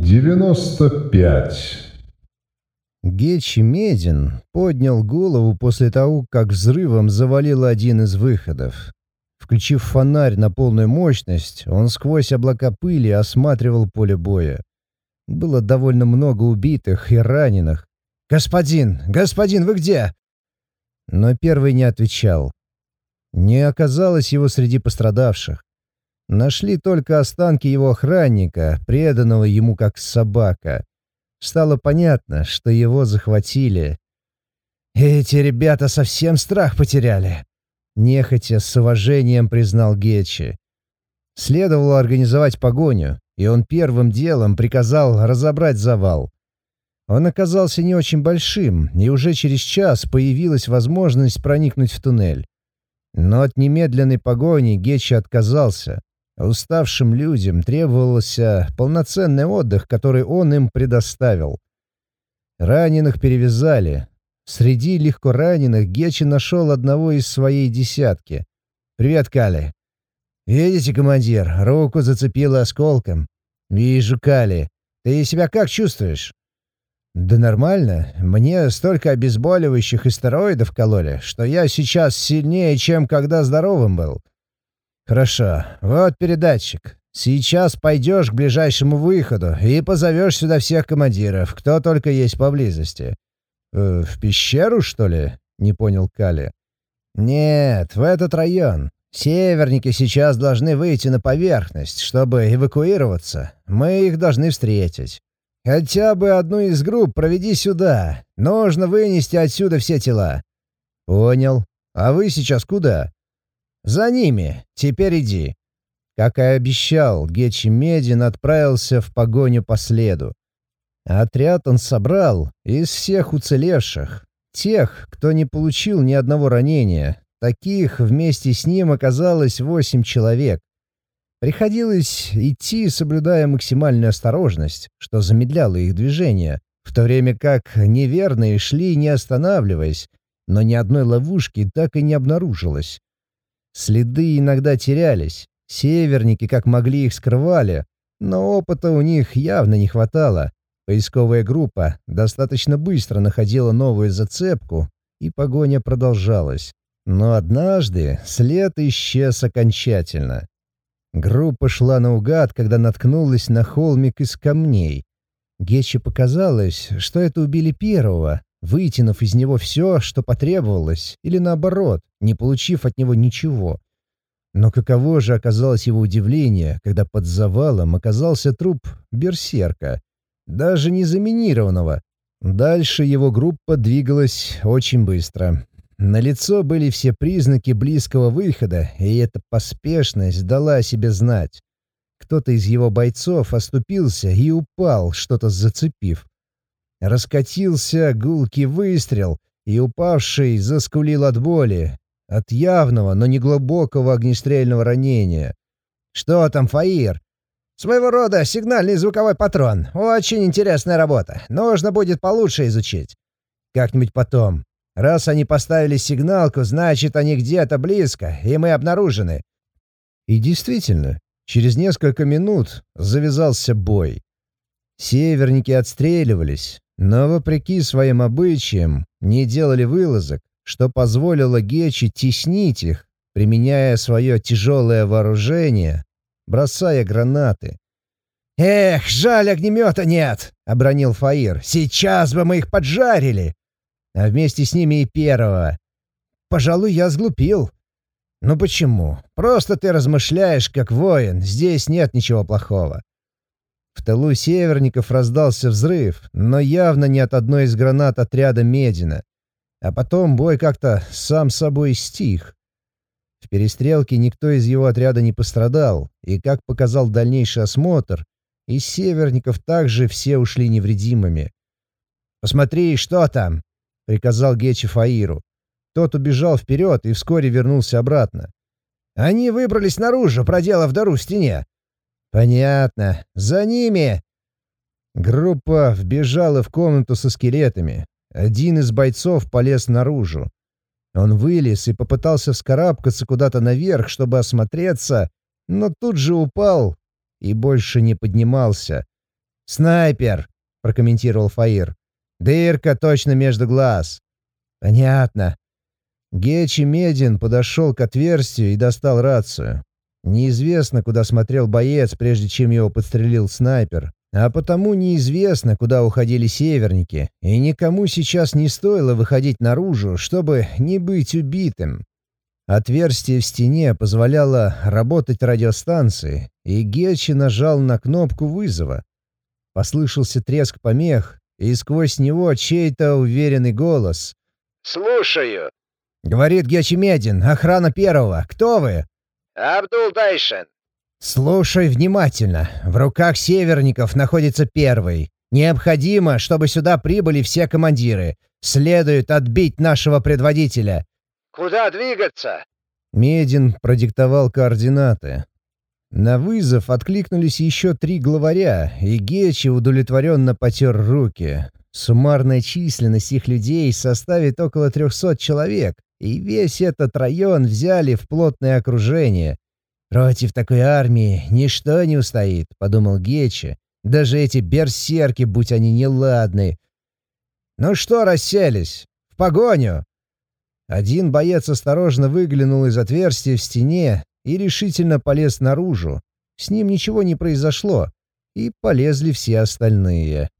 девяносто пять. Гечи Медин поднял голову после того, как взрывом завалил один из выходов. Включив фонарь на полную мощность, он сквозь облака пыли осматривал поле боя. Было довольно много убитых и раненых. «Господин! Господин, вы где?» Но первый не отвечал. Не оказалось его среди пострадавших. Нашли только останки его охранника, преданного ему как собака. Стало понятно, что его захватили. «Эти ребята совсем страх потеряли», — нехотя с уважением признал Гетчи. Следовало организовать погоню, и он первым делом приказал разобрать завал. Он оказался не очень большим, и уже через час появилась возможность проникнуть в туннель. Но от немедленной погони Гетчи отказался. Уставшим людям требовался полноценный отдых, который он им предоставил. Раненых перевязали. Среди легко раненых Гечи нашел одного из своей десятки. «Привет, Кали!» «Видите, командир, руку зацепило осколком». «Вижу, Кали. Ты себя как чувствуешь?» «Да нормально. Мне столько обезболивающих и стероидов кололи, что я сейчас сильнее, чем когда здоровым был. «Хорошо. Вот передатчик. Сейчас пойдешь к ближайшему выходу и позовешь сюда всех командиров, кто только есть поблизости». «Э, «В пещеру, что ли?» — не понял Кали. «Нет, в этот район. Северники сейчас должны выйти на поверхность, чтобы эвакуироваться. Мы их должны встретить. Хотя бы одну из групп проведи сюда. Нужно вынести отсюда все тела». «Понял. А вы сейчас куда?» «За ними! Теперь иди!» Как и обещал, Гечи Медин отправился в погоню по следу. Отряд он собрал из всех уцелевших, тех, кто не получил ни одного ранения. Таких вместе с ним оказалось восемь человек. Приходилось идти, соблюдая максимальную осторожность, что замедляло их движение, в то время как неверные шли, не останавливаясь, но ни одной ловушки так и не обнаружилось. Следы иногда терялись. Северники как могли их скрывали, но опыта у них явно не хватало. Поисковая группа достаточно быстро находила новую зацепку, и погоня продолжалась. Но однажды след исчез окончательно. Группа шла наугад, когда наткнулась на холмик из камней. Гетче показалось, что это убили первого, вытянув из него все, что потребовалось, или наоборот, не получив от него ничего. Но каково же оказалось его удивление, когда под завалом оказался труп берсерка, даже не заминированного. Дальше его группа двигалась очень быстро. На лицо были все признаки близкого выхода, и эта поспешность дала о себе знать. Кто-то из его бойцов оступился и упал, что-то зацепив. Раскатился гулкий выстрел, и упавший заскулил от боли, от явного, но не глубокого огнестрельного ранения. «Что там, Фаир?» «Своего рода сигнальный звуковой патрон. Очень интересная работа. Нужно будет получше изучить». «Как-нибудь потом. Раз они поставили сигналку, значит, они где-то близко, и мы обнаружены». И действительно, через несколько минут завязался бой. Северники отстреливались, но, вопреки своим обычаям, не делали вылазок, что позволило Гечи теснить их, применяя свое тяжелое вооружение, бросая гранаты. «Эх, жаль, огнемета нет!» — обронил Фаир. «Сейчас бы мы их поджарили!» А вместе с ними и первого. «Пожалуй, я сглупил». «Ну почему? Просто ты размышляешь, как воин. Здесь нет ничего плохого. В тылу северников раздался взрыв, но явно не от одной из гранат отряда Медина. А потом бой как-то сам собой стих. В перестрелке никто из его отряда не пострадал, и, как показал дальнейший осмотр, из северников также все ушли невредимыми. «Посмотри, что там!» — приказал Гечи Фаиру. Тот убежал вперед и вскоре вернулся обратно. «Они выбрались наружу, проделав дыру в стене. «Понятно. За ними!» Группа вбежала в комнату со скелетами. Один из бойцов полез наружу. Он вылез и попытался вскарабкаться куда-то наверх, чтобы осмотреться, но тут же упал и больше не поднимался. «Снайпер», — прокомментировал Фаир. «Дырка точно между глаз». «Понятно». Гечи Медин подошел к отверстию и достал рацию. Неизвестно, куда смотрел боец, прежде чем его подстрелил снайпер. А потому неизвестно, куда уходили северники, и никому сейчас не стоило выходить наружу, чтобы не быть убитым. Отверстие в стене позволяло работать радиостанции, и Гетчи нажал на кнопку вызова. Послышался треск помех, и сквозь него чей-то уверенный голос. «Слушаю», — говорит Гетчи Медин, охрана первого. «Кто вы?» «Абдул Тайшин». «Слушай внимательно. В руках северников находится первый. Необходимо, чтобы сюда прибыли все командиры. Следует отбить нашего предводителя». «Куда двигаться?» Медин продиктовал координаты. На вызов откликнулись еще три главаря, и Гечи удовлетворенно потер руки. Суммарная численность их людей составит около трехсот человек, и весь этот район взяли в плотное окружение. «Против такой армии ничто не устоит», — подумал Гечи. «Даже эти берсерки, будь они неладны». «Ну что расселись? В погоню!» Один боец осторожно выглянул из отверстия в стене и решительно полез наружу. С ним ничего не произошло, и полезли все остальные.